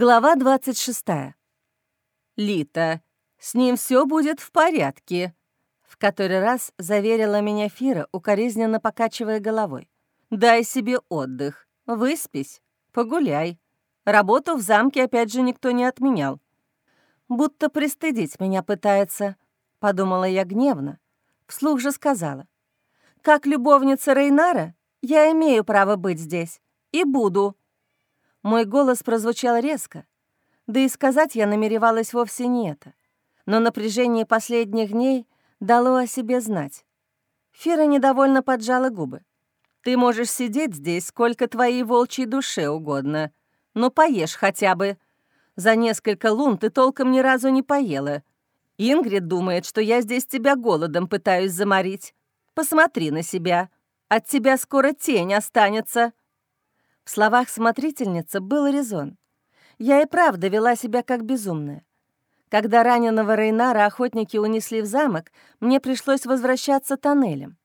Глава 26. «Лита, с ним все будет в порядке», — в который раз заверила меня Фира, укоризненно покачивая головой. «Дай себе отдых, выспись, погуляй. Работу в замке опять же никто не отменял». «Будто пристыдить меня пытается», — подумала я гневно. Вслух же сказала. «Как любовница Рейнара я имею право быть здесь. И буду». Мой голос прозвучал резко, да и сказать я намеревалась вовсе не это. Но напряжение последних дней дало о себе знать. Фира недовольно поджала губы. «Ты можешь сидеть здесь сколько твоей волчьей душе угодно, но поешь хотя бы. За несколько лун ты толком ни разу не поела. Ингрид думает, что я здесь тебя голодом пытаюсь заморить. Посмотри на себя. От тебя скоро тень останется». В словах смотрительницы был резон. Я и правда вела себя как безумная. Когда раненого Рейнара охотники унесли в замок, мне пришлось возвращаться тоннелем.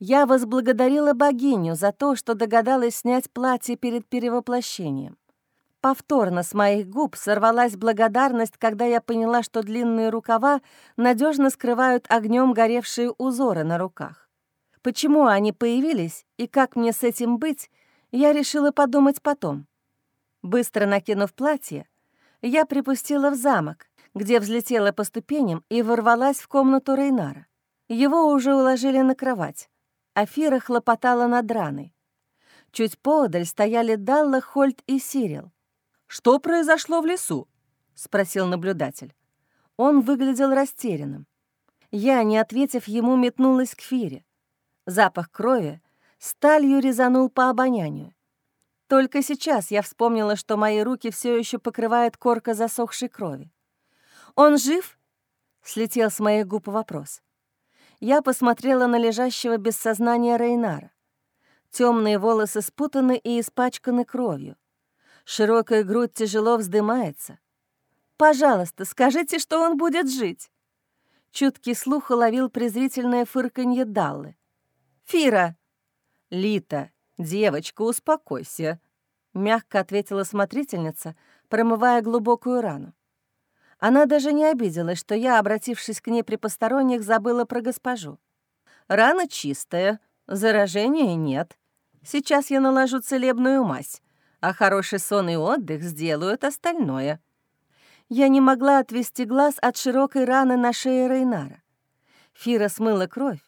Я возблагодарила богиню за то, что догадалась снять платье перед перевоплощением. Повторно с моих губ сорвалась благодарность, когда я поняла, что длинные рукава надежно скрывают огнем горевшие узоры на руках. Почему они появились и как мне с этим быть, я решила подумать потом. Быстро накинув платье, я припустила в замок, где взлетела по ступеням и ворвалась в комнату Рейнара. Его уже уложили на кровать. Афира хлопотала над раной. Чуть поодаль стояли Далла, Хольт и Сирил. «Что произошло в лесу?» — спросил наблюдатель. Он выглядел растерянным. Я, не ответив ему, метнулась к Фире. Запах крови сталью резанул по обонянию. Только сейчас я вспомнила, что мои руки все еще покрывает корка засохшей крови. «Он жив?» — слетел с моих губ вопрос. Я посмотрела на лежащего без сознания Рейнара. Темные волосы спутаны и испачканы кровью. Широкая грудь тяжело вздымается. «Пожалуйста, скажите, что он будет жить!» Чуткий слух уловил презрительное фырканье Даллы. «Фира!» «Лита, девочка, успокойся», — мягко ответила смотрительница, промывая глубокую рану. Она даже не обиделась, что я, обратившись к ней при посторонних, забыла про госпожу. «Рана чистая, заражения нет. Сейчас я наложу целебную мазь, а хороший сон и отдых сделают остальное». Я не могла отвести глаз от широкой раны на шее Рейнара. Фира смыла кровь,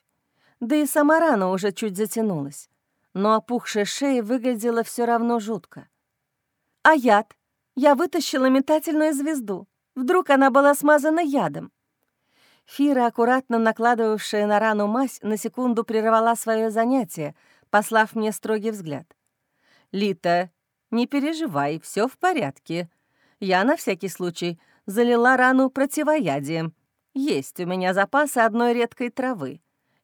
да и сама рана уже чуть затянулась но опухшая шея выглядела все равно жутко. «А яд? Я вытащила метательную звезду. Вдруг она была смазана ядом?» Фира, аккуратно накладывавшая на рану мазь, на секунду прервала свое занятие, послав мне строгий взгляд. «Лита, не переживай, все в порядке. Я на всякий случай залила рану противоядием. Есть у меня запасы одной редкой травы.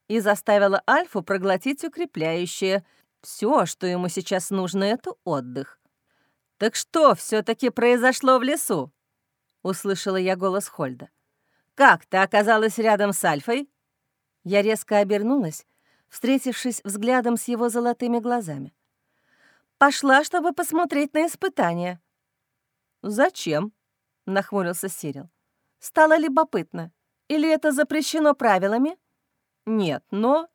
И заставила Альфу проглотить укрепляющее — все, что ему сейчас нужно, — это отдых. «Так что все таки произошло в лесу?» — услышала я голос Хольда. «Как ты оказалась рядом с Альфой?» Я резко обернулась, встретившись взглядом с его золотыми глазами. «Пошла, чтобы посмотреть на испытание». «Зачем?» — нахмурился Сирил. «Стало любопытно. Или это запрещено правилами?» «Нет, но...»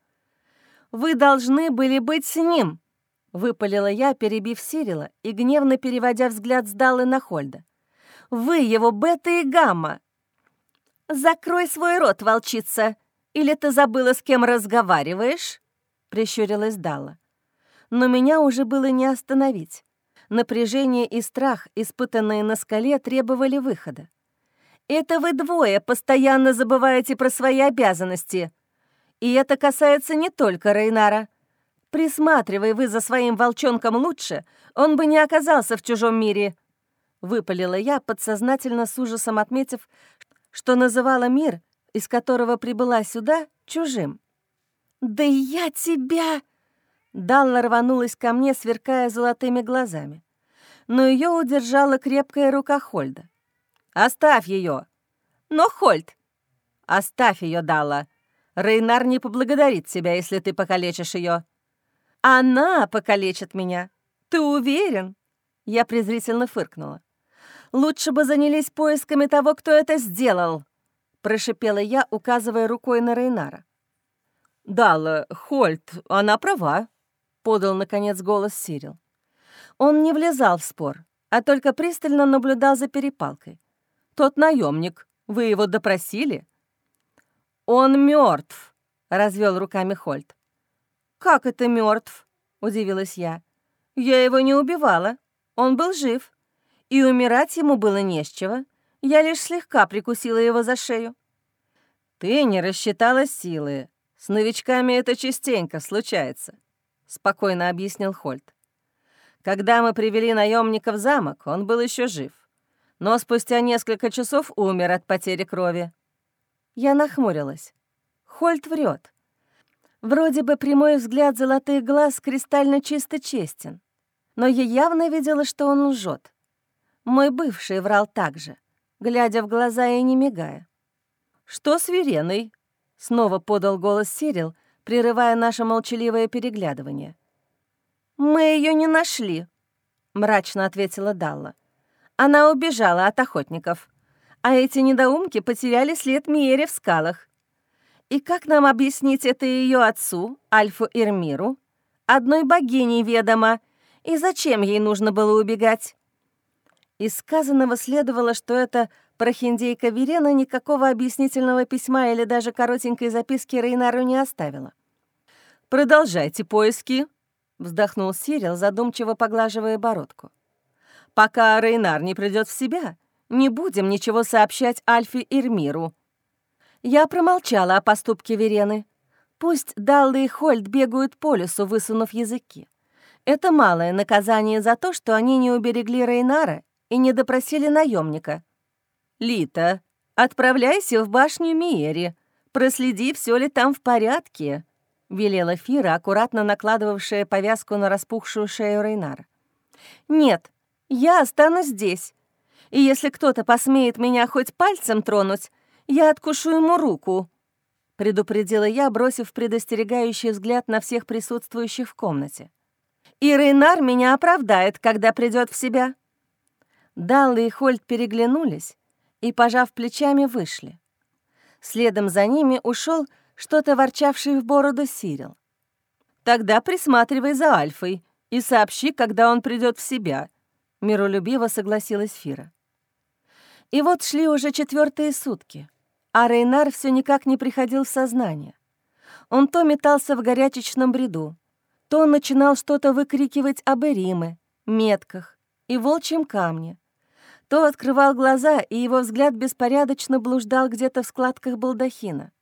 Вы должны были быть с ним!» — выпалила я, перебив Сирила и гневно переводя взгляд с Далы на Хольда. «Вы его бета и гамма!» «Закрой свой рот, волчица! Или ты забыла, с кем разговариваешь?» — прищурилась Дала. Но меня уже было не остановить. Напряжение и страх, испытанные на скале, требовали выхода. «Это вы двое постоянно забываете про свои обязанности!» И это касается не только Рейнара. Присматривай вы за своим волчонком лучше, он бы не оказался в чужом мире. Выпалила я, подсознательно с ужасом отметив, что называла мир, из которого прибыла сюда, чужим. «Да я тебя!» Далла рванулась ко мне, сверкая золотыми глазами. Но ее удержала крепкая рука Хольда. «Оставь ее!» «Но, Хольд!» «Оставь ее, Далла!» Рейнар не поблагодарит тебя, если ты покалечишь ее. Она покалечит меня. Ты уверен? Я презрительно фыркнула. Лучше бы занялись поисками того, кто это сделал!» — прошипела я, указывая рукой на Рейнара. «Дала, Хольт, она права», — подал, наконец, голос Сирил. Он не влезал в спор, а только пристально наблюдал за перепалкой. «Тот наемник, вы его допросили?» «Он мертв, развел руками Хольт. «Как это мертв? удивилась я. «Я его не убивала. Он был жив. И умирать ему было не с чего. Я лишь слегка прикусила его за шею». «Ты не рассчитала силы. С новичками это частенько случается», — спокойно объяснил Хольт. Когда мы привели наемника в замок, он был еще жив. Но спустя несколько часов умер от потери крови. Я нахмурилась. Хольт врет. Вроде бы прямой взгляд золотых глаз кристально чисто честен. Но я явно видела, что он лжет. Мой бывший врал так же, глядя в глаза и не мигая. «Что с Вереной?» — снова подал голос Сирил, прерывая наше молчаливое переглядывание. «Мы ее не нашли», — мрачно ответила Далла. «Она убежала от охотников, а эти недоумки потеряли след Миере в скалах. И как нам объяснить это ее отцу, Альфу Ирмиру? Одной богиней ведомо, и зачем ей нужно было убегать?» Из сказанного следовало, что эта прохиндейка Верена никакого объяснительного письма или даже коротенькой записки Рейнару не оставила. «Продолжайте поиски», — вздохнул Сирил, задумчиво поглаживая бородку. «Пока Рейнар не придет в себя, не будем ничего сообщать Альфе Ирмиру». Я промолчала о поступке Верены. Пусть Даллы и Хольд бегают по лесу, высунув языки. Это малое наказание за то, что они не уберегли Рейнара и не допросили наемника. «Лита, отправляйся в башню Миери, проследи, все ли там в порядке», — велела Фира, аккуратно накладывавшая повязку на распухшую шею Рейнара. «Нет, я останусь здесь. И если кто-то посмеет меня хоть пальцем тронуть, я откушу ему руку», — предупредила я, бросив предостерегающий взгляд на всех присутствующих в комнате. «И Рейнар меня оправдает, когда придет в себя». Далла и Хольд переглянулись и, пожав плечами, вышли. Следом за ними ушел что-то ворчавший в бороду Сирил. «Тогда присматривай за Альфой и сообщи, когда он придет в себя», — миролюбиво согласилась Фира. И вот шли уже четвертые сутки, а Рейнар все никак не приходил в сознание. Он то метался в горячечном бреду, то начинал что-то выкрикивать об Эриме, метках и волчьем камне, то открывал глаза, и его взгляд беспорядочно блуждал где-то в складках балдахина.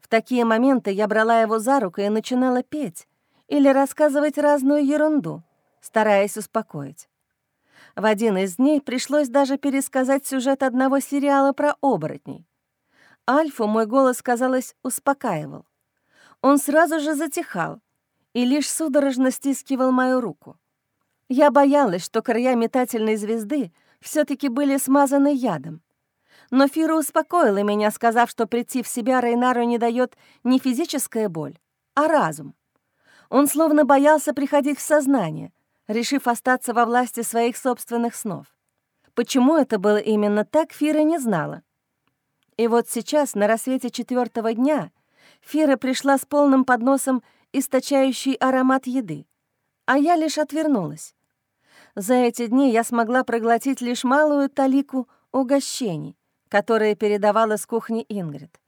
В такие моменты я брала его за руку и начинала петь или рассказывать разную ерунду, стараясь успокоить. В один из дней пришлось даже пересказать сюжет одного сериала про оборотней. Альфу мой голос, казалось, успокаивал. Он сразу же затихал и лишь судорожно стискивал мою руку. Я боялась, что края метательной звезды все таки были смазаны ядом, но Фира успокоила меня, сказав, что прийти в себя Рейнару не дает не физическая боль, а разум. Он словно боялся приходить в сознание, решив остаться во власти своих собственных снов. Почему это было именно так, Фира не знала. И вот сейчас, на рассвете четвертого дня, Фира пришла с полным подносом, источающий аромат еды, а я лишь отвернулась. За эти дни я смогла проглотить лишь малую талику угощений, которые передавала с кухни Ингрид.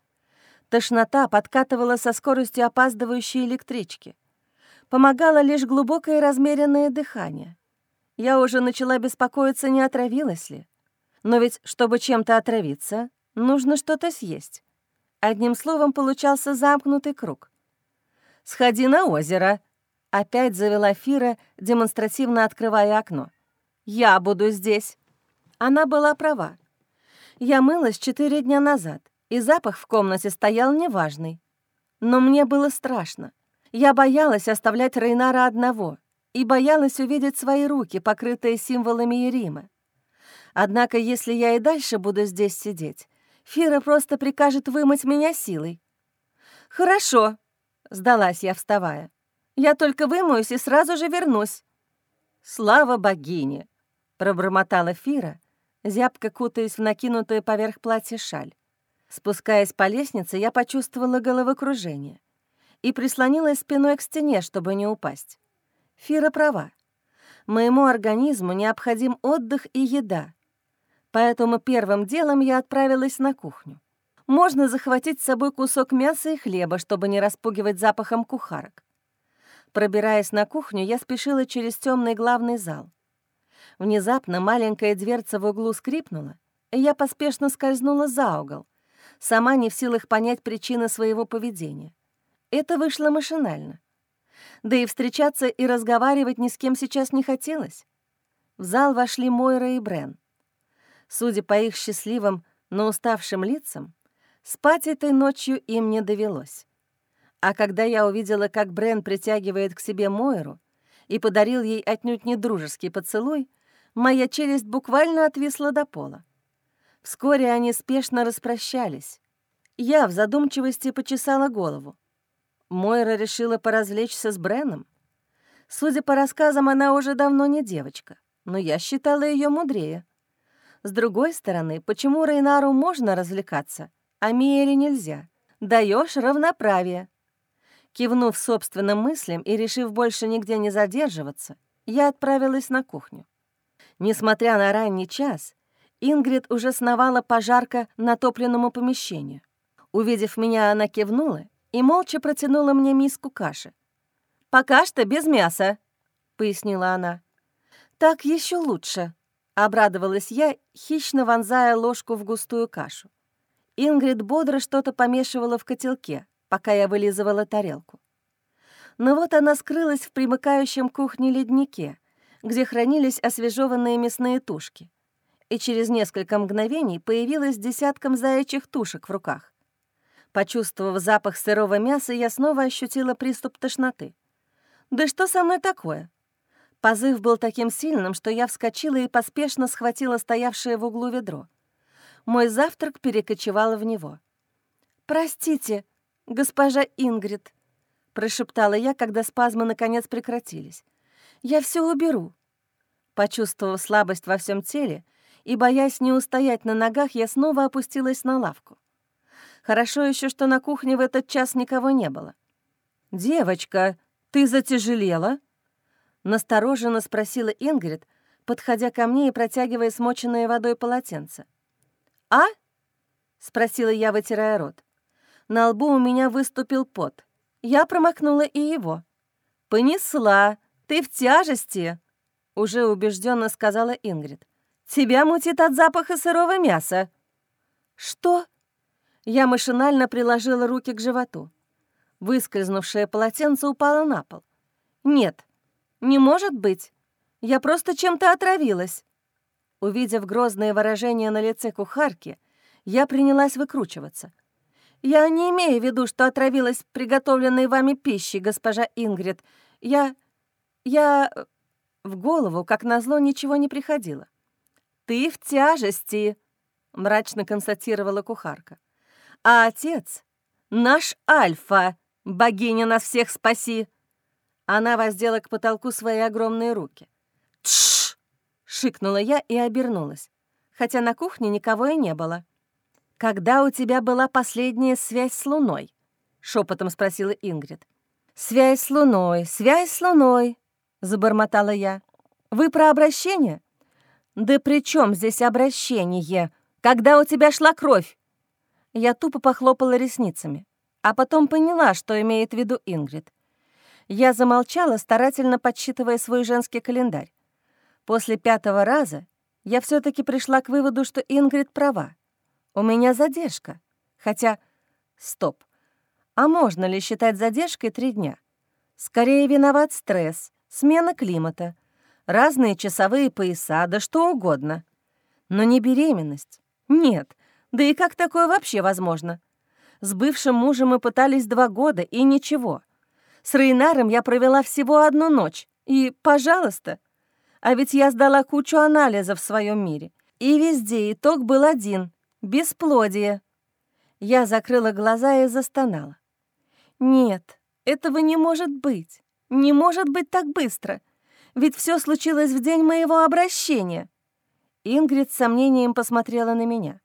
Тошнота подкатывала со скоростью опаздывающей электрички. Помогало лишь глубокое размеренное дыхание. Я уже начала беспокоиться, не отравилась ли. Но ведь, чтобы чем-то отравиться, нужно что-то съесть. Одним словом, получался замкнутый круг. «Сходи на озеро», — опять завела Фира, демонстративно открывая окно. «Я буду здесь». Она была права. Я мылась четыре дня назад, и запах в комнате стоял неважный. Но мне было страшно. Я боялась оставлять Рейнара одного и боялась увидеть свои руки, покрытые символами Ерима. Однако, если я и дальше буду здесь сидеть, Фира просто прикажет вымыть меня силой. «Хорошо», — сдалась я, вставая. «Я только вымоюсь и сразу же вернусь». «Слава богине!» — пробормотала Фира, зябко кутаясь в накинутую поверх платья шаль. Спускаясь по лестнице, я почувствовала головокружение и прислонилась спиной к стене, чтобы не упасть. Фира права. Моему организму необходим отдых и еда, поэтому первым делом я отправилась на кухню. Можно захватить с собой кусок мяса и хлеба, чтобы не распугивать запахом кухарок. Пробираясь на кухню, я спешила через темный главный зал. Внезапно маленькая дверца в углу скрипнула, и я поспешно скользнула за угол, сама не в силах понять причины своего поведения. Это вышло машинально. Да и встречаться и разговаривать ни с кем сейчас не хотелось. В зал вошли Мойра и Брен. Судя по их счастливым, но уставшим лицам, спать этой ночью им не довелось. А когда я увидела, как Брен притягивает к себе Мойру и подарил ей отнюдь не дружеский поцелуй, моя челюсть буквально отвисла до пола. Вскоре они спешно распрощались. Я в задумчивости почесала голову. Мойра решила поразвлечься с Бреном. Судя по рассказам, она уже давно не девочка, но я считала ее мудрее. С другой стороны, почему Рейнару можно развлекаться, а Миере нельзя? Даешь равноправие. Кивнув собственным мыслям и решив больше нигде не задерживаться, я отправилась на кухню. Несмотря на ранний час, Ингрид уже сновала по жарко натопленному помещению. Увидев меня, она кивнула и молча протянула мне миску каши. «Пока что без мяса», — пояснила она. «Так еще лучше», Обрадовалась я, хищно вонзая ложку в густую кашу. Ингрид бодро что-то помешивала в котелке, пока я вылизывала тарелку. Но вот она скрылась в примыкающем кухне леднике, где хранились освежеванные мясные тушки, и через несколько мгновений появилась десятком заячьих тушек в руках. Почувствовав запах сырого мяса, я снова ощутила приступ тошноты. «Да что со мной такое?» Позыв был таким сильным, что я вскочила и поспешно схватила стоявшее в углу ведро. Мой завтрак перекочевал в него. «Простите, госпожа Ингрид», — прошептала я, когда спазмы наконец прекратились. «Я все уберу». Почувствовав слабость во всем теле и боясь не устоять на ногах, я снова опустилась на лавку. Хорошо еще, что на кухне в этот час никого не было. «Девочка, ты затяжелела?» Настороженно спросила Ингрид, подходя ко мне и протягивая смоченное водой полотенце. «А?» — спросила я, вытирая рот. На лбу у меня выступил пот. Я промокнула и его. «Понесла! Ты в тяжести!» — уже убежденно сказала Ингрид. «Тебя мутит от запаха сырого мяса». «Что?» Я машинально приложила руки к животу. Выскользнувшее полотенце упало на пол. «Нет, «Не может быть. Я просто чем-то отравилась». Увидев грозное выражение на лице кухарки, я принялась выкручиваться. «Я не имею в виду, что отравилась приготовленной вами пищей, госпожа Ингрид. Я... я...» В голову, как назло, ничего не приходило. «Ты в тяжести», — мрачно констатировала кухарка. «А отец — наш Альфа, богиня нас всех спаси!» Она воздела к потолку свои огромные руки. «Тш!» — шикнула я и обернулась, хотя на кухне никого и не было. «Когда у тебя была последняя связь с Луной?» — шепотом спросила Ингрид. «Связь с Луной, связь с Луной», — забормотала я. «Вы про обращение?» «Да при чем здесь обращение? Когда у тебя шла кровь?» Я тупо похлопала ресницами, а потом поняла, что имеет в виду Ингрид. Я замолчала, старательно подсчитывая свой женский календарь. После пятого раза я все таки пришла к выводу, что Ингрид права. У меня задержка. Хотя... Стоп. А можно ли считать задержкой три дня? Скорее виноват стресс, смена климата, разные часовые пояса, да что угодно. Но не беременность. Нет. Да и как такое вообще возможно? С бывшим мужем мы пытались два года, и ничего. С Рейнаром я провела всего одну ночь. И, пожалуйста, а ведь я сдала кучу анализов в своем мире. И везде итог был один — бесплодие. Я закрыла глаза и застонала. Нет, этого не может быть. Не может быть так быстро. Ведь все случилось в день моего обращения. Ингрид с сомнением посмотрела на меня.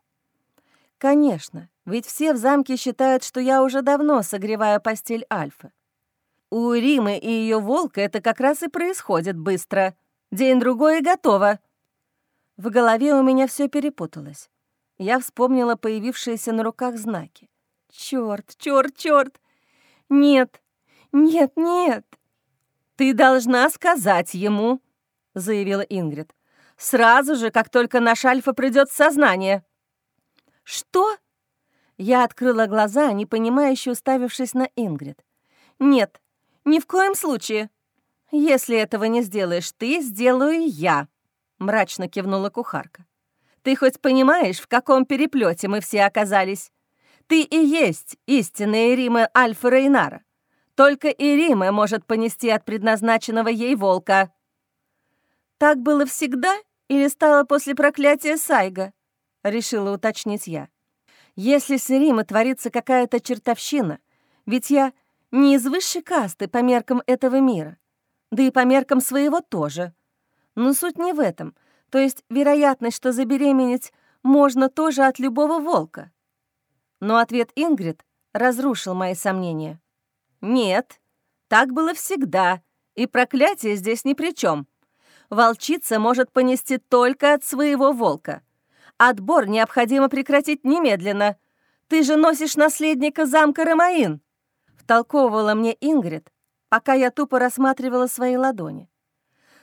«Конечно, ведь все в замке считают, что я уже давно согреваю постель Альфы. У Римы и ее волка это как раз и происходит быстро. День-другой и готово». В голове у меня все перепуталось. Я вспомнила появившиеся на руках знаки. Черт, черт, черт! Нет, нет, нет! Ты должна сказать ему, заявила Ингрид. Сразу же, как только наш Альфа придет в сознание. Что? Я открыла глаза, непонимающе уставившись на Ингрид. Нет, ни в коем случае. Если этого не сделаешь ты, сделаю я, мрачно кивнула кухарка. Ты хоть понимаешь, в каком переплете мы все оказались? Ты и есть истинная Ирима Альфа Рейнара. Только Ирима может понести от предназначенного ей волка. Так было всегда или стало после проклятия Сайга? Решила уточнить я. Если с Иримой творится какая-то чертовщина, ведь я не из высшей касты по меркам этого мира, да и по меркам своего тоже. Но суть не в этом, то есть вероятность, что забеременеть можно тоже от любого волка. Но ответ Ингрид разрушил мои сомнения. «Нет, так было всегда, и проклятие здесь ни при чем. Волчица может понести только от своего волка. Отбор необходимо прекратить немедленно. Ты же носишь наследника замка Ромаин!» Втолковывала мне Ингрид, пока я тупо рассматривала свои ладони.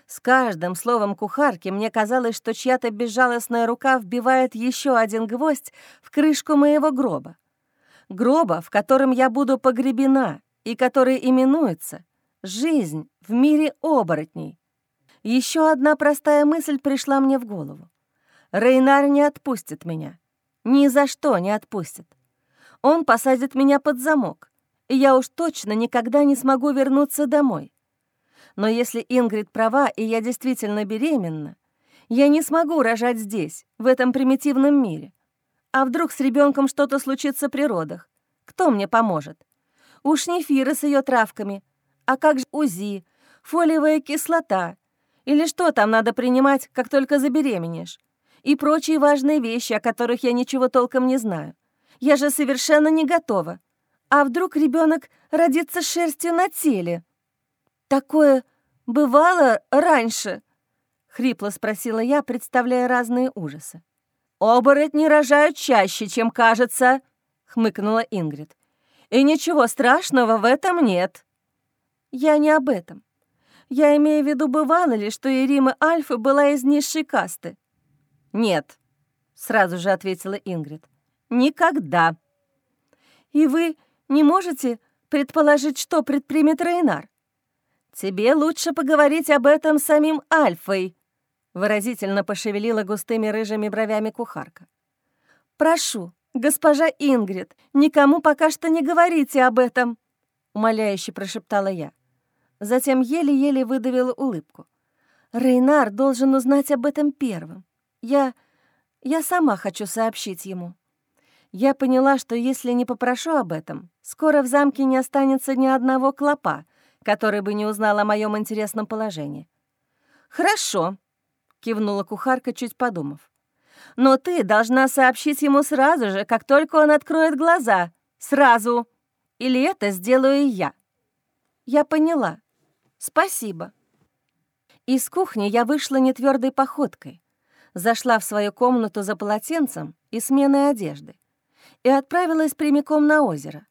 С каждым словом кухарки мне казалось, что чья-то безжалостная рука вбивает еще один гвоздь в крышку моего гроба. Гроба, в котором я буду погребена и который именуется «Жизнь в мире оборотней». Еще одна простая мысль пришла мне в голову. Рейнар не отпустит меня. Ни за что не отпустит. Он посадит меня под замок, и я уж точно никогда не смогу вернуться домой. Но если Ингрид права, и я действительно беременна, я не смогу рожать здесь, в этом примитивном мире. А вдруг с ребенком что-то случится при родах? Кто мне поможет? Уж не Фира с ее травками. А как же УЗИ, фолиевая кислота? Или что там надо принимать, как только забеременеешь? И прочие важные вещи, о которых я ничего толком не знаю. Я же совершенно не готова. А вдруг ребенок родится шерстью на теле? Такое бывало раньше? Хрипло спросила я, представляя разные ужасы. «Оборотни рожают чаще, чем кажется», — хмыкнула Ингрид. «И ничего страшного в этом нет». «Я не об этом. Я имею в виду, бывало ли, что Ирима Альфа была из низшей касты?» «Нет», — сразу же ответила Ингрид. «Никогда». «И вы не можете предположить, что предпримет Рейнар?» «Тебе лучше поговорить об этом самим Альфой», Выразительно пошевелила густыми рыжими бровями кухарка. «Прошу, госпожа Ингрид, никому пока что не говорите об этом!» Умоляюще прошептала я. Затем еле-еле выдавила улыбку. «Рейнар должен узнать об этом первым. Я... я сама хочу сообщить ему». Я поняла, что если не попрошу об этом, скоро в замке не останется ни одного клопа, который бы не узнал о моем интересном положении. «Хорошо», — кивнула кухарка, чуть подумав. «Но ты должна сообщить ему сразу же, как только он откроет глаза. Сразу. Или это сделаю я». «Я поняла. Спасибо». Из кухни я вышла нетвердой походкой, зашла в свою комнату за полотенцем и сменой одежды и отправилась прямиком на озеро.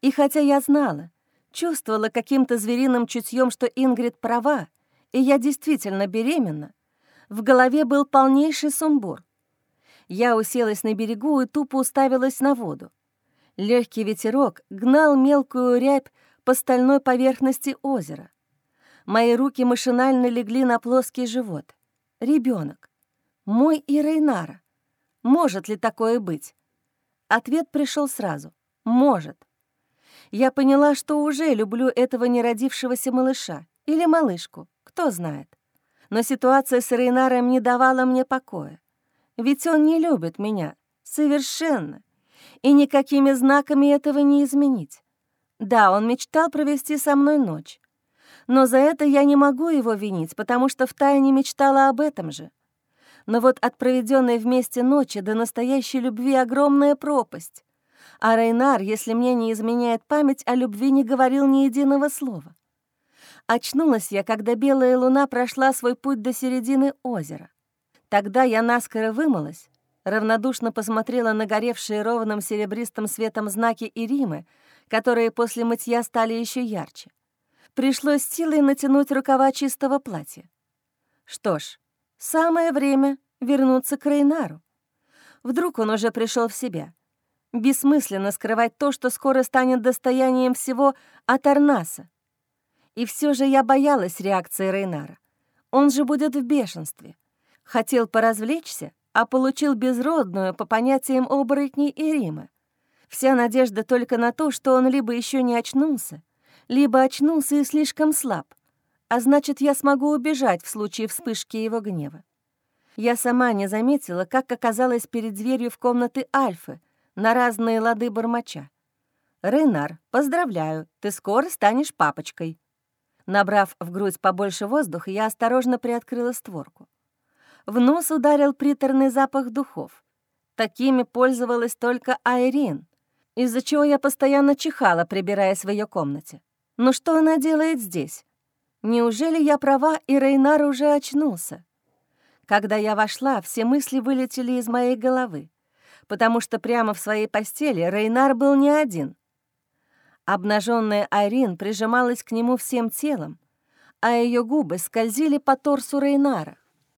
И хотя я знала, чувствовала каким-то звериным чутьем, что Ингрид права, и я действительно беременна, в голове был полнейший сумбур. Я уселась на берегу и тупо уставилась на воду. Легкий ветерок гнал мелкую рябь по стальной поверхности озера. Мои руки машинально легли на плоский живот. Ребенок. Мой и Рейнара. Может ли такое быть? Ответ пришел сразу. Может. Я поняла, что уже люблю этого неродившегося малыша или малышку, кто знает но ситуация с Рейнаром не давала мне покоя. Ведь он не любит меня. Совершенно. И никакими знаками этого не изменить. Да, он мечтал провести со мной ночь. Но за это я не могу его винить, потому что втайне мечтала об этом же. Но вот от проведенной вместе ночи до настоящей любви огромная пропасть. А Рейнар, если мне не изменяет память, о любви не говорил ни единого слова. Очнулась я, когда белая луна прошла свой путь до середины озера. Тогда я наскоро вымылась, равнодушно посмотрела на горевшие ровным серебристым светом знаки Иримы, которые после мытья стали еще ярче. Пришлось силой натянуть рукава чистого платья. Что ж, самое время вернуться к Рейнару. Вдруг он уже пришел в себя. Бессмысленно скрывать то, что скоро станет достоянием всего от Арнаса. И все же я боялась реакции Рейнара. Он же будет в бешенстве. Хотел поразвлечься, а получил безродную по понятиям оборотней и Рима. Вся надежда только на то, что он либо еще не очнулся, либо очнулся и слишком слаб, а значит, я смогу убежать в случае вспышки его гнева. Я сама не заметила, как оказалась перед дверью в комнаты Альфы, на разные лады бормоча. «Рейнар, поздравляю, ты скоро станешь папочкой». Набрав в грудь побольше воздуха, я осторожно приоткрыла створку. В нос ударил приторный запах духов. Такими пользовалась только Айрин, из-за чего я постоянно чихала, прибираясь в ее комнате. Но что она делает здесь? Неужели я права, и Рейнар уже очнулся? Когда я вошла, все мысли вылетели из моей головы, потому что прямо в своей постели Рейнар был не один. Обнаженная Айрин прижималась к нему всем телом, а ее губы скользили по торсу Рейнара.